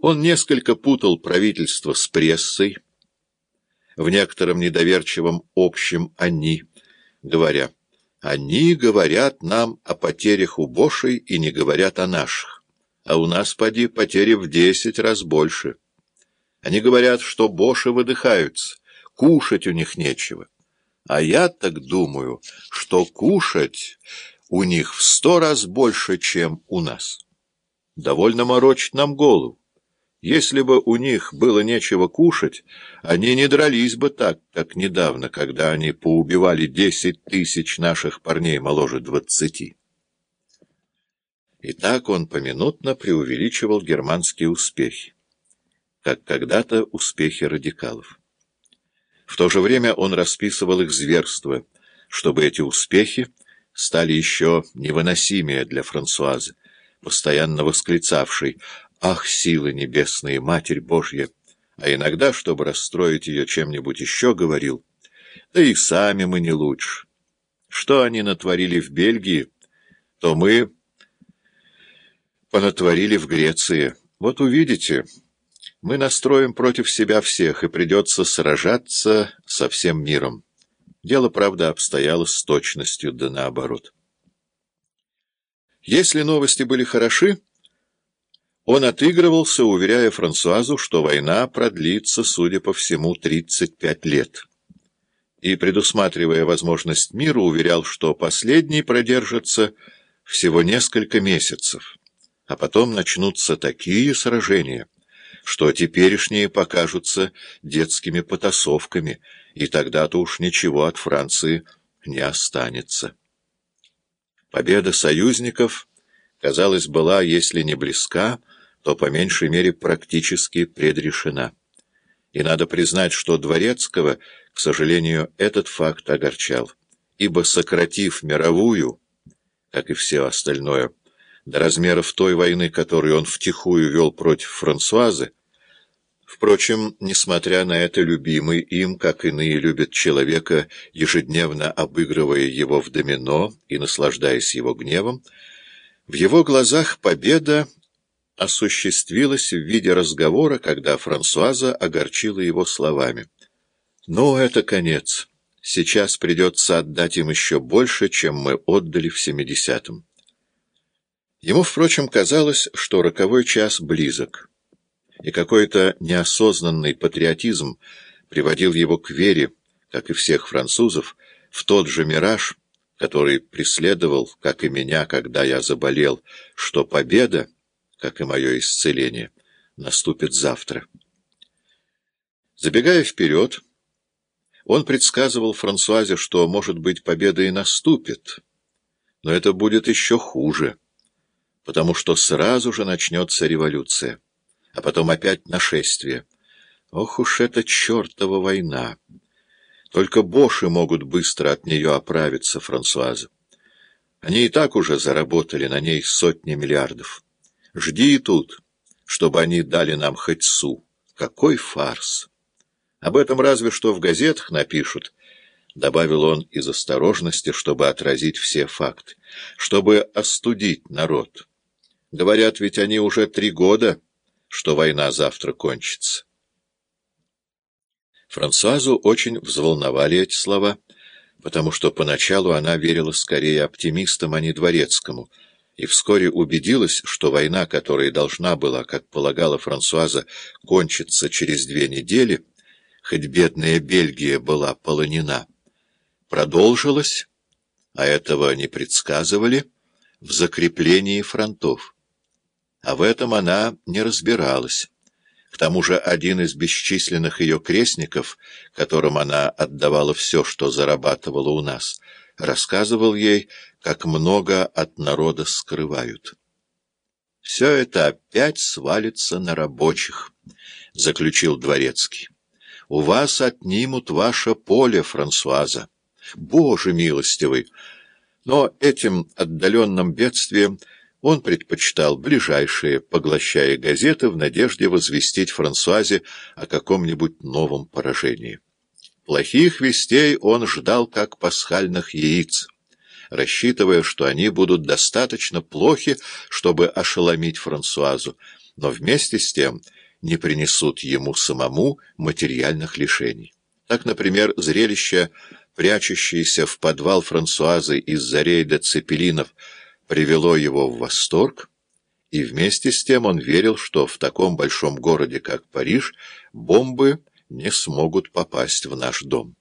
Он несколько путал правительство с прессой, в некотором недоверчивом общем «они», говоря, «они говорят нам о потерях у Бошей и не говорят о наших, а у нас, поди, потери в десять раз больше». Они говорят, что Боши выдыхаются, кушать у них нечего. А я так думаю, что кушать у них в сто раз больше, чем у нас. Довольно морочить нам голову. Если бы у них было нечего кушать, они не дрались бы так, как недавно, когда они поубивали десять тысяч наших парней моложе двадцати. И так он поминутно преувеличивал германские успехи, как когда-то успехи радикалов. В то же время он расписывал их зверства, чтобы эти успехи стали еще невыносимее для Франсуазы, постоянно восклицавшей «Ах, силы небесные, Матерь Божья!» А иногда, чтобы расстроить ее чем-нибудь еще, говорил «Да и сами мы не лучше. Что они натворили в Бельгии, то мы понатворили в Греции. Вот увидите». Мы настроим против себя всех, и придется сражаться со всем миром. Дело, правда, обстояло с точностью, да наоборот. Если новости были хороши, он отыгрывался, уверяя Франсуазу, что война продлится, судя по всему, 35 лет. И, предусматривая возможность мира, уверял, что последний продержится всего несколько месяцев, а потом начнутся такие сражения — что теперешние покажутся детскими потасовками, и тогда-то уж ничего от Франции не останется. Победа союзников, казалось, была, если не близка, то по меньшей мере практически предрешена. И надо признать, что Дворецкого, к сожалению, этот факт огорчал, ибо, сократив мировую, как и все остальное, до размеров той войны, которую он втихую вел против Франсуазы, Впрочем, несмотря на это, любимый им, как иные любят человека, ежедневно обыгрывая его в домино и наслаждаясь его гневом, в его глазах победа осуществилась в виде разговора, когда Франсуаза огорчила его словами. «Ну, это конец. Сейчас придется отдать им еще больше, чем мы отдали в семидесятом». Ему, впрочем, казалось, что роковой час близок и какой-то неосознанный патриотизм приводил его к вере, как и всех французов, в тот же мираж, который преследовал, как и меня, когда я заболел, что победа, как и мое исцеление, наступит завтра. Забегая вперед, он предсказывал Франсуазе, что, может быть, победа и наступит, но это будет еще хуже, потому что сразу же начнется революция а потом опять нашествие. Ох уж эта чертова война! Только боши могут быстро от нее оправиться, Франсуаза. Они и так уже заработали на ней сотни миллиардов. Жди тут, чтобы они дали нам хоть су. Какой фарс! Об этом разве что в газетах напишут, — добавил он из осторожности, чтобы отразить все факты, чтобы остудить народ. Говорят, ведь они уже три года что война завтра кончится. Франсуазу очень взволновали эти слова, потому что поначалу она верила скорее оптимистам, а не дворецкому, и вскоре убедилась, что война, которая должна была, как полагала Франсуаза, кончиться через две недели, хоть бедная Бельгия была полонена, продолжилась, а этого не предсказывали, в закреплении фронтов а в этом она не разбиралась. К тому же один из бесчисленных ее крестников, которым она отдавала все, что зарабатывала у нас, рассказывал ей, как много от народа скрывают. «Все это опять свалится на рабочих», — заключил Дворецкий. «У вас отнимут ваше поле, Франсуаза. Боже милостивый!» Но этим отдаленным бедствием он предпочитал ближайшие, поглощая газеты в надежде возвестить Франсуазе о каком-нибудь новом поражении. Плохих вестей он ждал как пасхальных яиц, рассчитывая, что они будут достаточно плохи, чтобы ошеломить Франсуазу, но вместе с тем не принесут ему самому материальных лишений. Так, например, зрелище, прячущееся в подвал Франсуазы из-за рейда цепелинов, привело его в восторг, и вместе с тем он верил, что в таком большом городе, как Париж, бомбы не смогут попасть в наш дом.